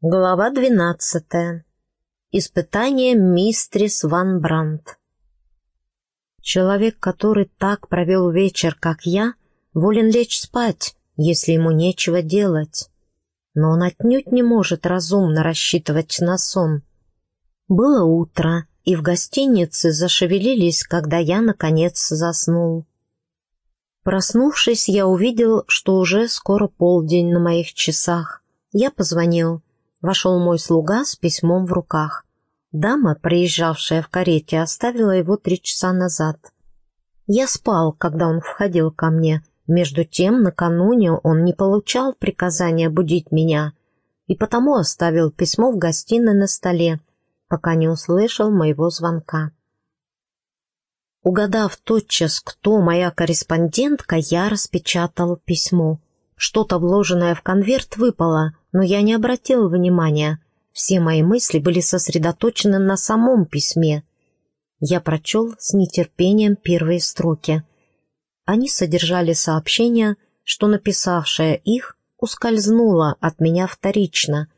Глава двенадцатая. Испытание мистрис Ван Брандт. Человек, который так провел вечер, как я, волен лечь спать, если ему нечего делать. Но он отнюдь не может разумно рассчитывать на сон. Было утро, и в гостинице зашевелились, когда я, наконец, заснул. Проснувшись, я увидел, что уже скоро полдень на моих часах. Я позвонил. Вошел мой слуга с письмом в руках. Дама, приезжавшая в карете, оставила его три часа назад. Я спал, когда он входил ко мне. Между тем, накануне он не получал приказания будить меня, и потому оставил письмо в гостиной на столе, пока не услышал моего звонка. Угадав тотчас, кто моя корреспондентка, я распечатал письмо. Что-то, вложенное в конверт, выпало, но я не обратил внимания. Все мои мысли были сосредоточены на самом письме. Я прочел с нетерпением первые строки. Они содержали сообщение, что написавшая их ускользнула от меня вторично.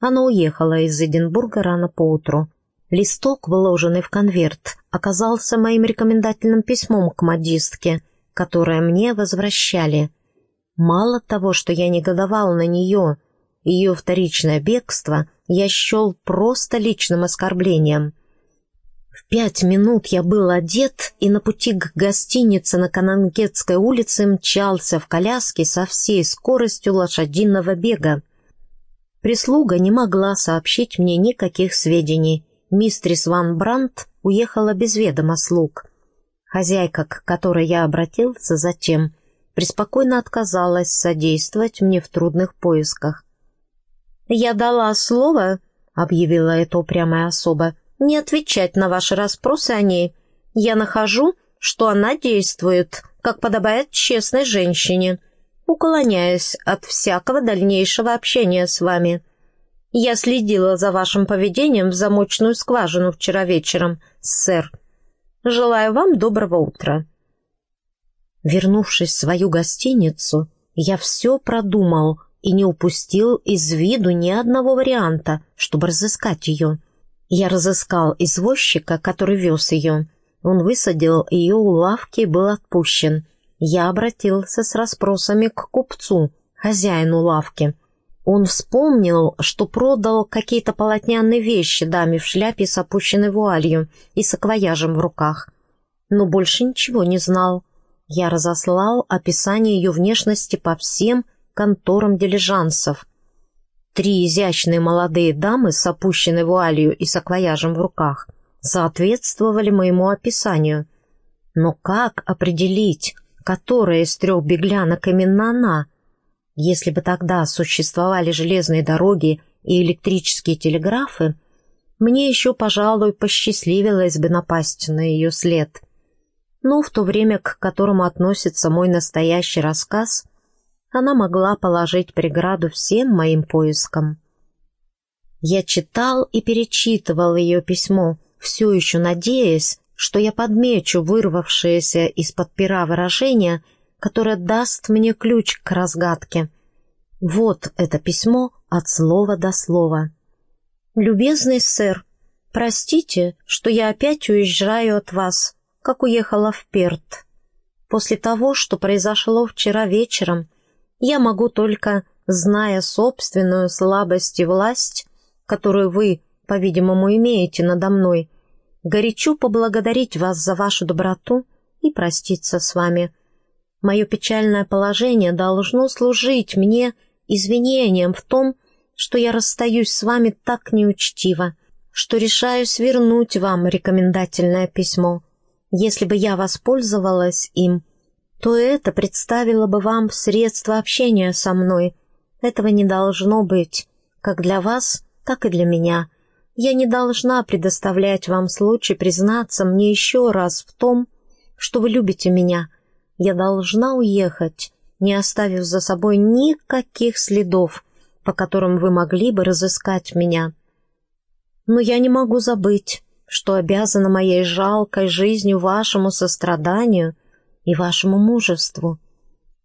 Она уехала из Эдинбурга рано поутру. Листок, вложенный в конверт, оказался моим рекомендательным письмом к модистке, которое мне возвращали — Мало того, что я негодовал на нее, ее вторичное бегство я счел просто личным оскорблением. В пять минут я был одет и на пути к гостинице на Канангетской улице мчался в коляске со всей скоростью лошадиного бега. Прислуга не могла сообщить мне никаких сведений. Мистрис Ван Брандт уехала без ведома слуг. Хозяйка, к которой я обратился затем, преспокойно отказалась содействовать мне в трудных поисках. «Я дала слово», — объявила эта упрямая особа, — «не отвечать на ваши расспросы о ней. Я нахожу, что она действует, как подобает честной женщине, уклоняясь от всякого дальнейшего общения с вами. Я следила за вашим поведением в замочную скважину вчера вечером, сэр. Желаю вам доброго утра». Вернувшись в свою гостиницу, я все продумал и не упустил из виду ни одного варианта, чтобы разыскать ее. Я разыскал извозчика, который вез ее. Он высадил ее у лавки и был отпущен. Я обратился с расспросами к купцу, хозяину лавки. Он вспомнил, что продал какие-то полотняные вещи даме в шляпе с опущенной вуалью и саквояжем в руках. Но больше ничего не знал. Я разослал описание ее внешности по всем конторам дилижансов. Три изящные молодые дамы с опущенной вуалью и саквояжем в руках соответствовали моему описанию. Но как определить, которая из трех беглянок именно она? Если бы тогда существовали железные дороги и электрические телеграфы, мне еще, пожалуй, посчастливилось бы напасть на ее след — но в то время, к которому относится мой настоящий рассказ, она могла положить преграду всем моим поискам. Я читал и перечитывал ее письмо, все еще надеясь, что я подмечу вырвавшееся из-под пера выражение, которое даст мне ключ к разгадке. Вот это письмо от слова до слова. «Любезный сэр, простите, что я опять уезжаю от вас как уехала в Перт. После того, что произошло вчера вечером, я могу только, зная собственную слабость и власть, которую вы, по-видимому, имеете надо мной, горячо поблагодарить вас за вашу доброту и проститься с вами. Мое печальное положение должно служить мне извинением в том, что я расстаюсь с вами так неучтиво, что решаюсь вернуть вам рекомендательное письмо. Если бы я воспользовалась им, то это представило бы вам средство общения со мной. Этого не должно быть, как для вас, так и для меня. Я не должна предоставлять вам случай признаться мне еще раз в том, что вы любите меня. Я должна уехать, не оставив за собой никаких следов, по которым вы могли бы разыскать меня. Но я не могу забыть, что обязана моей жалкой жизнью вашему состраданию и вашему мужеству.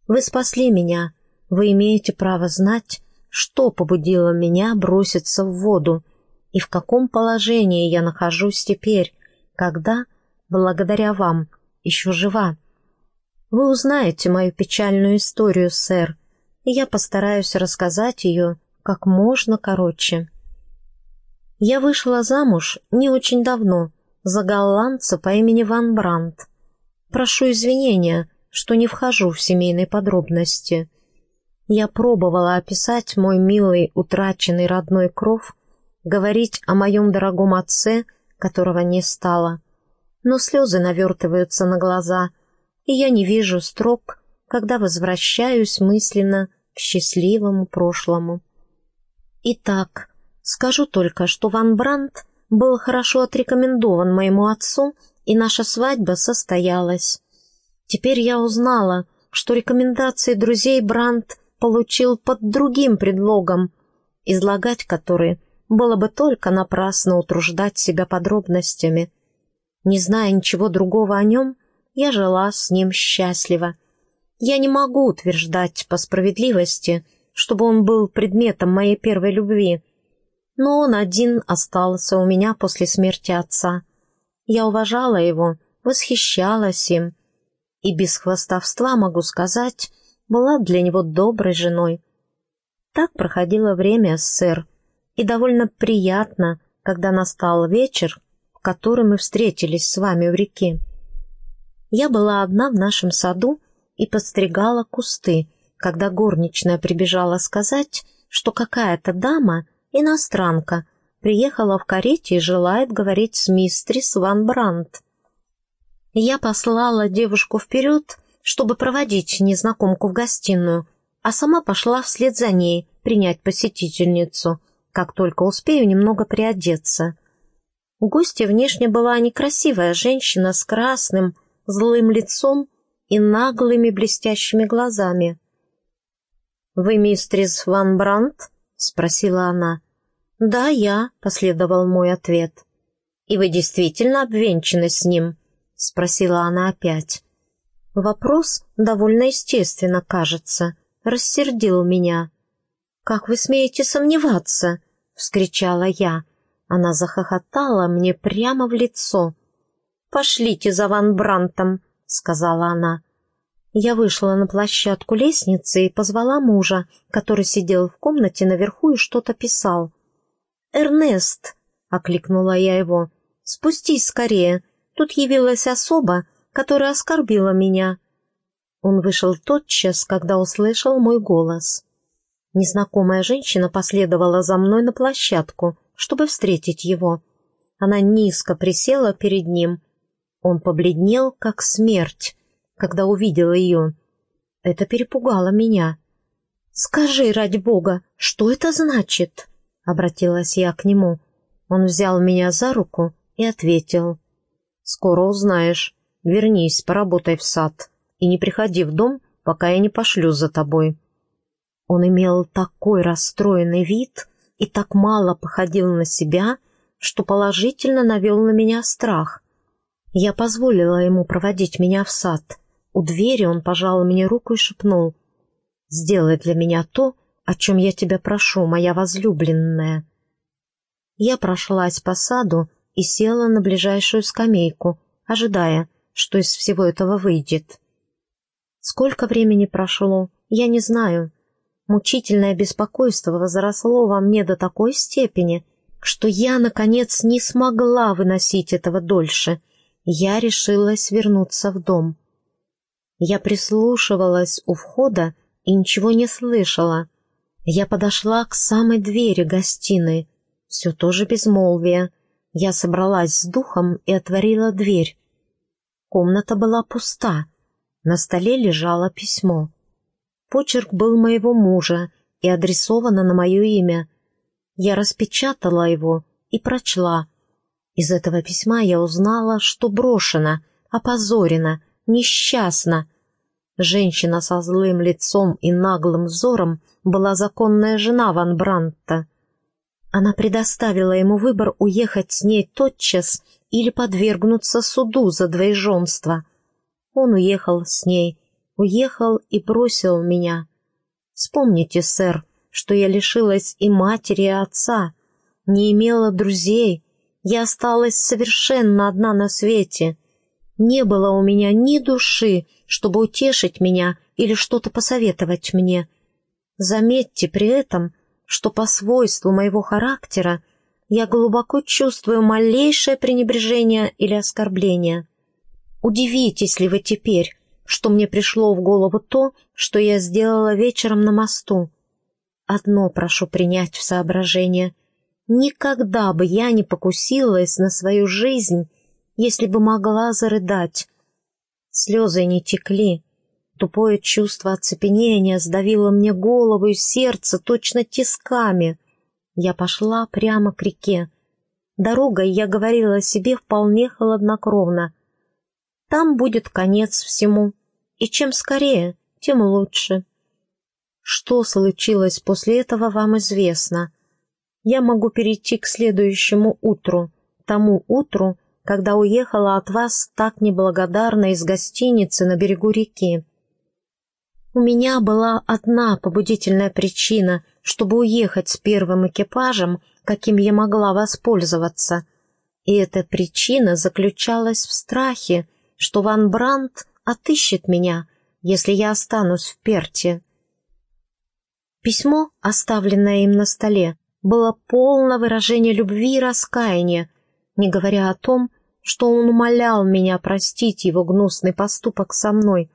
Вы спасли меня, вы имеете право знать, что побудило меня броситься в воду и в каком положении я нахожусь теперь, когда, благодаря вам, еще жива. Вы узнаете мою печальную историю, сэр, и я постараюсь рассказать ее как можно короче. Я вышла замуж не очень давно за голландца по имени Ван Брандт. Прошу извинения, что не вхожу в семейные подробности. Я пробовала описать мой милый утраченный родной кров, говорить о моем дорогом отце, которого не стало, но слезы навертываются на глаза, и я не вижу строк, когда возвращаюсь мысленно к счастливому прошлому. Итак, скажу только, что Ван Брандт был хорошо отрекомендован моему отцу, и наша свадьба состоялась. Теперь я узнала, что рекомендации друзей Брандт получил под другим предлогом, излагать которые было бы только напрасно утруждать себя подробностями. Не зная ничего другого о нем, я жила с ним счастливо. Я не могу утверждать по справедливости, чтобы он был предметом моей первой любви, но он один остался у меня после смерти отца. Я уважала его, восхищалась им, и без хвастовства могу сказать, была для него доброй женой. Так проходило время, сэр, и довольно приятно, когда настал вечер, в который мы встретились с вами в реке. Я была одна в нашем саду и подстригала кусты, когда горничная прибежала сказать, что какая-то дама, иностранка, приехала в карете и желает говорить с мистрис Ван Брандт. Я послала девушку вперед, чтобы проводить незнакомку в гостиную, а сама пошла вслед за ней принять посетительницу, как только успею немного приодеться. У гостя внешне была некрасивая женщина с красным, злым лицом и наглыми блестящими глазами. «Вы мистрис Ван Брандт?» — спросила она. «Да, я», — последовал мой ответ. «И вы действительно обвенчаны с ним?» — спросила она опять. Вопрос довольно естественно, кажется, рассердил меня. «Как вы смеете сомневаться?» — вскричала я. Она захохотала мне прямо в лицо. «Пошлите за Ван Брантом», — сказала она. Я вышла на площадку лестницы и позвала мужа, который сидел в комнате наверху и что-то писал. «Эрнест!» — окликнула я его. «Спустись скорее. Тут явилась особа, которая оскорбила меня». Он вышел тотчас, когда услышал мой голос. Незнакомая женщина последовала за мной на площадку, чтобы встретить его. Она низко присела перед ним. Он побледнел, как смерть, когда увидел ее. Это перепугало меня. «Скажи, ради бога, что это значит?» — обратилась я к нему. Он взял меня за руку и ответил. «Скоро узнаешь. Вернись, поработай в сад и не приходи в дом, пока я не пошлю за тобой». Он имел такой расстроенный вид и так мало походил на себя, что положительно навел на меня страх. Я позволила ему проводить меня в сад. У двери он пожал мне руку и шепнул. «Сделай для меня то, о чем я тебя прошу, моя возлюбленная». Я прошлась по саду и села на ближайшую скамейку, ожидая, что из всего этого выйдет. Сколько времени прошло, я не знаю. Мучительное беспокойство возросло во мне до такой степени, что я, наконец, не смогла выносить этого дольше. Я решилась вернуться в дом. Я прислушивалась у входа и ничего не слышала. Я подошла к самой двери гостиной. Все тоже безмолвие. Я собралась с духом и отворила дверь. Комната была пуста. На столе лежало письмо. Почерк был моего мужа и адресовано на мое имя. Я распечатала его и прочла. Из этого письма я узнала, что брошена, опозорена, несчастна. Женщина со злым лицом и наглым взором была законная жена Ван Брандта. Она предоставила ему выбор уехать с ней тотчас или подвергнуться суду за двоеженство. Он уехал с ней, уехал и бросил меня. Вспомните, сэр, что я лишилась и матери, и отца, не имела друзей, я осталась совершенно одна на свете. Не было у меня ни души, чтобы утешить меня или что-то посоветовать мне. Заметьте при этом, что по свойству моего характера я глубоко чувствую малейшее пренебрежение или оскорбление. Удивитесь ли вы теперь, что мне пришло в голову то, что я сделала вечером на мосту? Одно прошу принять в соображение. Никогда бы я не покусилась на свою жизнь, если бы могла зарыдать. Слезы не текли. Тупое чувство оцепенения сдавило мне голову и сердце точно тисками. Я пошла прямо к реке. Дорогой я говорила себе вполне холоднокровно. Там будет конец всему, и чем скорее, тем лучше. Что случилось после этого, вам известно. Я могу перейти к следующему утру, тому утру, когда уехала от вас так неблагодарно из гостиницы на берегу реки. У меня была одна побудительная причина, чтобы уехать с первым экипажем, каким я могла воспользоваться. И эта причина заключалась в страхе, что Ван Брандт отыщет меня, если я останусь в Перте. Письмо, оставленное им на столе, было полно выражения любви и раскаяния, не говоря о том, что он умолял меня простить его гнусный поступок со мной.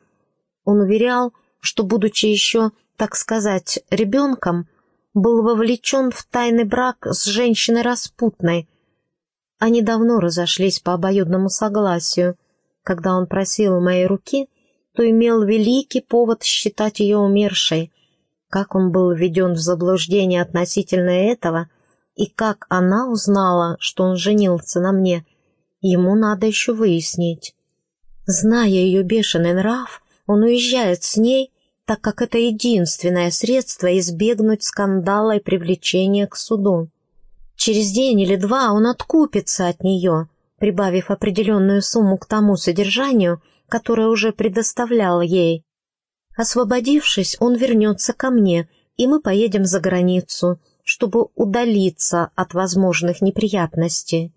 Он уверял, что, будучи еще, так сказать, ребенком, был вовлечен в тайный брак с женщиной распутной. Они давно разошлись по обоюдному согласию. Когда он просил моей руки, то имел великий повод считать ее умершей — как он был введен в заблуждение относительно этого, и как она узнала, что он женился на мне, ему надо еще выяснить. Зная ее бешеный нрав, он уезжает с ней, так как это единственное средство избегнуть скандала и привлечения к суду. Через день или два он откупится от нее, прибавив определенную сумму к тому содержанию, которое уже предоставлял ей, Освободившись, он вернется ко мне, и мы поедем за границу, чтобы удалиться от возможных неприятностей.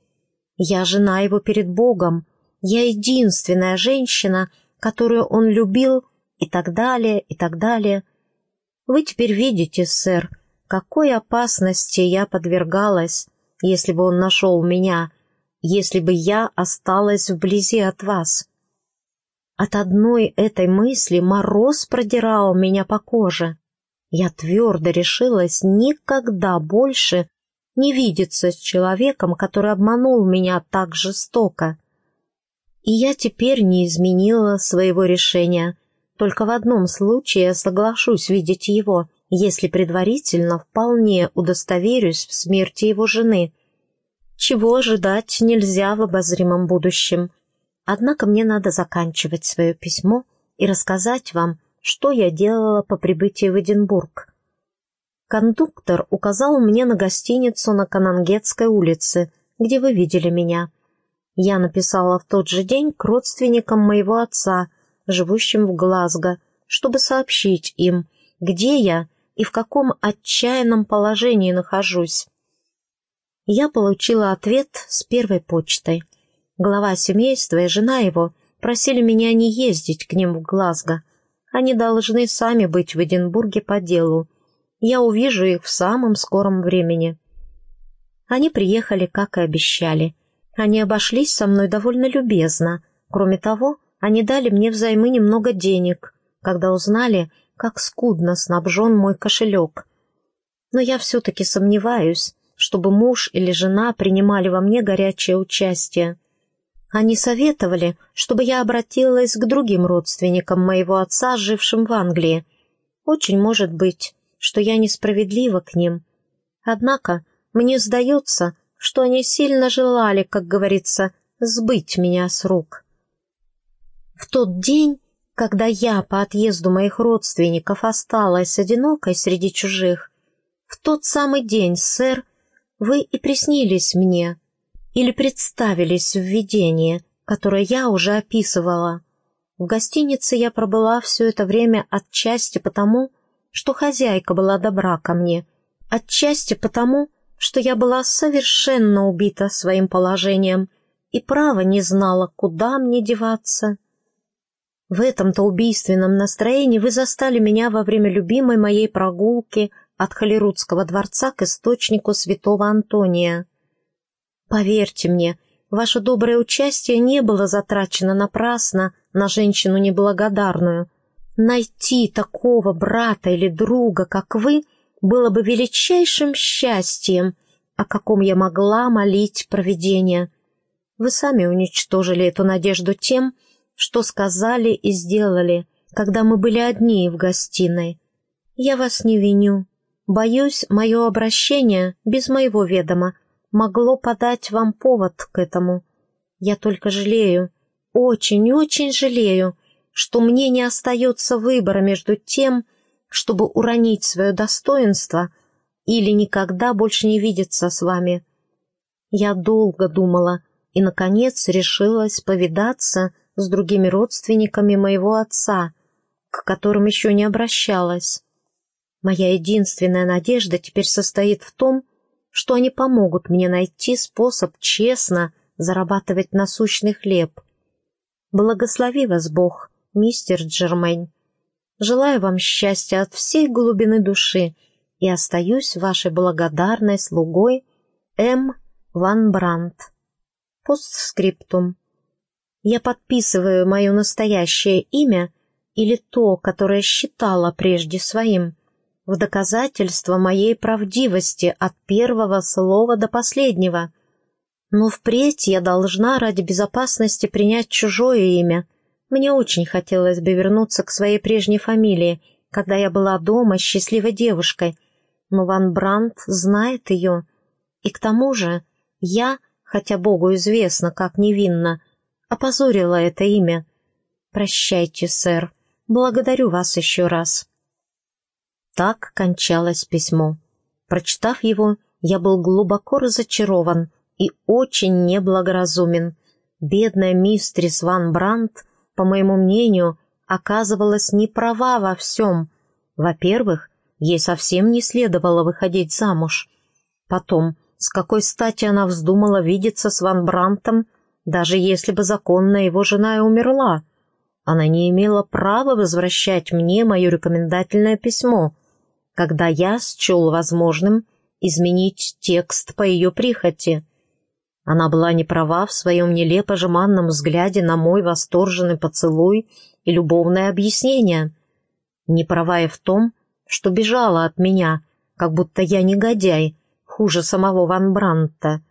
Я жена его перед Богом, я единственная женщина, которую он любил, и так далее, и так далее. Вы теперь видите, сэр, какой опасности я подвергалась, если бы он нашел меня, если бы я осталась вблизи от вас. От одной этой мысли мороз продирал меня по коже. Я твердо решилась никогда больше не видеться с человеком, который обманул меня так жестоко. И я теперь не изменила своего решения. Только в одном случае соглашусь видеть его, если предварительно вполне удостоверюсь в смерти его жены. Чего ожидать нельзя в обозримом будущем. Однако мне надо заканчивать свое письмо и рассказать вам, что я делала по прибытии в Эдинбург. Кондуктор указал мне на гостиницу на Канангетской улице, где вы видели меня. Я написала в тот же день к родственникам моего отца, живущим в Глазго, чтобы сообщить им, где я и в каком отчаянном положении нахожусь. Я получила ответ с первой почтой. Глава семейства и жена его просили меня не ездить к ним в Глазго. Они должны сами быть в Эдинбурге по делу. Я увижу их в самом скором времени. Они приехали, как и обещали. Они обошлись со мной довольно любезно. Кроме того, они дали мне взаймы немного денег, когда узнали, как скудно снабжен мой кошелек. Но я все-таки сомневаюсь, чтобы муж или жена принимали во мне горячее участие. Они советовали, чтобы я обратилась к другим родственникам моего отца, жившим в Англии. Очень может быть, что я несправедлива к ним. Однако мне сдается, что они сильно желали, как говорится, сбыть меня с рук. В тот день, когда я по отъезду моих родственников осталась одинокой среди чужих, в тот самый день, сэр, вы и приснились мне, или представились в видении, которое я уже описывала. В гостинице я пробыла все это время отчасти потому, что хозяйка была добра ко мне, отчасти потому, что я была совершенно убита своим положением и право не знала, куда мне деваться. В этом-то убийственном настроении вы застали меня во время любимой моей прогулки от Холерудского дворца к источнику святого Антония. Поверьте мне, ваше доброе участие не было затрачено напрасно на женщину неблагодарную. Найти такого брата или друга, как вы — было бы величайшим счастьем, о каком я могла молить провидение. Вы сами уничтожили эту надежду тем, что сказали и сделали, когда мы были одни в гостиной. Я вас не виню. Боюсь, мое обращение, без моего ведома, могло подать вам повод к этому. Я только жалею, очень-очень жалею, что мне не остается выбора между тем, чтобы уронить свое достоинство или никогда больше не видеться с вами. Я долго думала и, наконец, решилась повидаться с другими родственниками моего отца, к которым еще не обращалась. Моя единственная надежда теперь состоит в том, что они помогут мне найти способ честно зарабатывать насущный хлеб. Благослови вас Бог, мистер Джермейн. Желаю вам счастья от всей глубины души и остаюсь вашей благодарной слугой М. Ван Брандт. Постскриптум. Я подписываю мое настоящее имя или то, которое считала прежде своим, в доказательство моей правдивости от первого слова до последнего. Но впредь я должна ради безопасности принять чужое имя — мне очень хотелось бы вернуться к своей прежней фамилии, когда я была дома счастливой девушкой, но Ван Брандт знает ее. И к тому же я, хотя Богу известно, как невинно, опозорила это имя. Прощайте, сэр. Благодарю вас еще раз. Так кончалось письмо. Прочитав его, я был глубоко разочарован и очень неблагоразумен. Бедная мистрис Ван Брандт по моему мнению, оказывалась не права во всем. Во-первых, ей совсем не следовало выходить замуж. Потом, с какой стати она вздумала видеться с Ван Брантом, даже если бы законная его жена и умерла? Она не имела права возвращать мне мое рекомендательное письмо, когда я счел возможным изменить текст по ее прихоти. Она была не права в своем нелепо-жеманном взгляде на мой восторженный поцелуй и любовное объяснение. Не права и в том, что бежала от меня, как будто я негодяй, хуже самого Ван Бранта.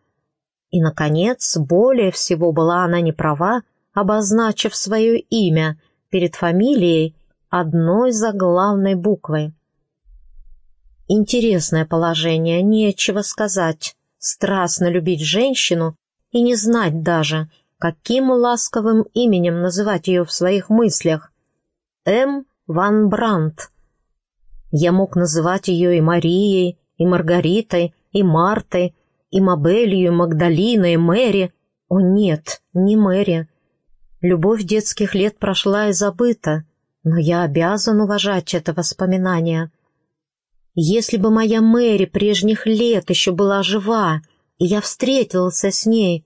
И, наконец, более всего была она не права, обозначив свое имя перед фамилией одной заглавной буквой. Интересное положение, нечего сказать страстно любить женщину и не знать даже, каким ласковым именем называть ее в своих мыслях. М. Ван Брандт. Я мог называть ее и Марией, и Маргаритой, и Мартой, и Мабелью, и Магдалиной, и Мэри. О нет, не Мэри. Любовь детских лет прошла и забыта, но я обязан уважать это воспоминание. Если бы моя Мэри прежних лет еще была жива, и я встретился с ней,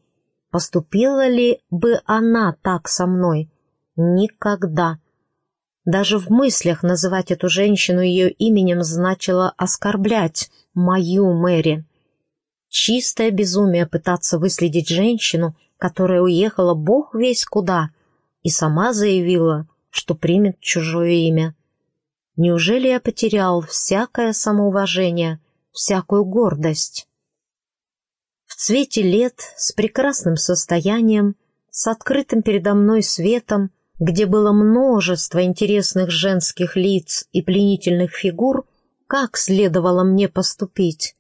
поступила ли бы она так со мной? Никогда. Даже в мыслях называть эту женщину ее именем значило оскорблять мою Мэри. Чистое безумие пытаться выследить женщину, которая уехала бог весь куда, и сама заявила, что примет чужое имя. Неужели я потерял всякое самоуважение, всякую гордость? В цвете лет, с прекрасным состоянием, с открытым передо мной светом, где было множество интересных женских лиц и пленительных фигур, как следовало мне поступить?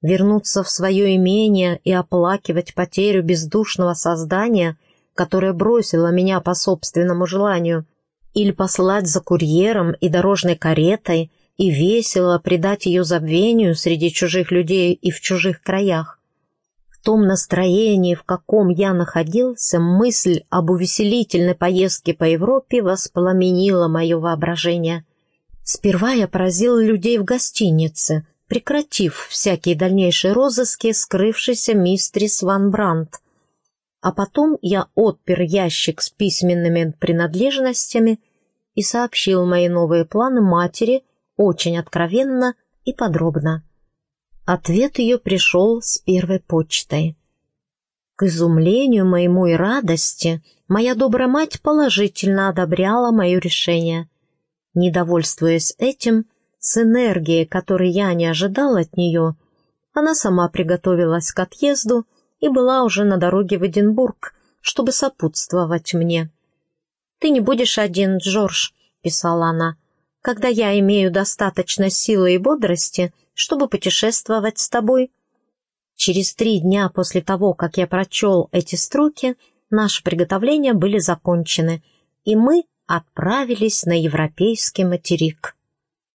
Вернуться в свое имение и оплакивать потерю бездушного создания, которое бросило меня по собственному желанию, или послать за курьером и дорожной каретой и весело предать ее забвению среди чужих людей и в чужих краях. В том настроении, в каком я находился, мысль об увеселительной поездке по Европе воспламенила мое воображение. Сперва я поразил людей в гостинице, прекратив всякие дальнейшие розыски скрывшейся мистрис Ван Брандт. А потом я отпер ящик с письменными принадлежностями и сообщил мои новые планы матери очень откровенно и подробно. Ответ ее пришел с первой почтой. К изумлению моему и радости моя добрая мать положительно одобряла мое решение. Недовольствуясь этим, с энергией, которой я не ожидал от нее, она сама приготовилась к отъезду и была уже на дороге в Эдинбург, чтобы сопутствовать мне. «Ты не будешь один, Джордж», — писала она, «когда я имею достаточно силы и бодрости, чтобы путешествовать с тобой». Через три дня после того, как я прочел эти строки, наши приготовления были закончены, и мы отправились на европейский материк.